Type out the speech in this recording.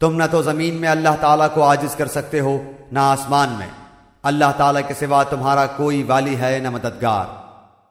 تم نہ تو زمین میں اللہ تعالیٰ کو عاجز کر سکتے ہو، نہ آسمان میں۔ اللہ تعالیٰ کے سوا تمہارا کوئی والی ہے نہ مددگار۔